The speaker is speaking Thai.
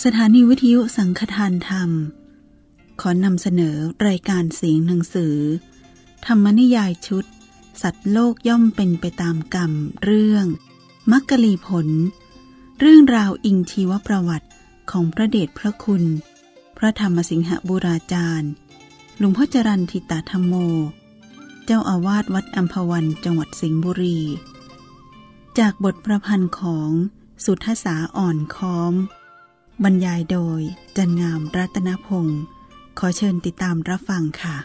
สถานีวิทยุสังฆทานธรรม ขอนำเสนอรายการเสียงหนังสือ ธรรมนิยายชุด สัตว์โลกย่อมเป็นไปตามกรรม เรื่องมักกะลีผล เรื่องราวอิงชีวประวัติของพระเดชพระคุณ พระธรรมสิงหบุราจารย์ หลวงพ่อจรันทิตาธรรมโม เจ้าอาวาสวัดอัมพวันจังหวัดสิงห์บุรี จากบทประพันธ์ของสุทธสาอ่อนค้อม บรรยายโดยจันงามรัตนพงศ์ขอเชิญติดตามรับฟังค่ะ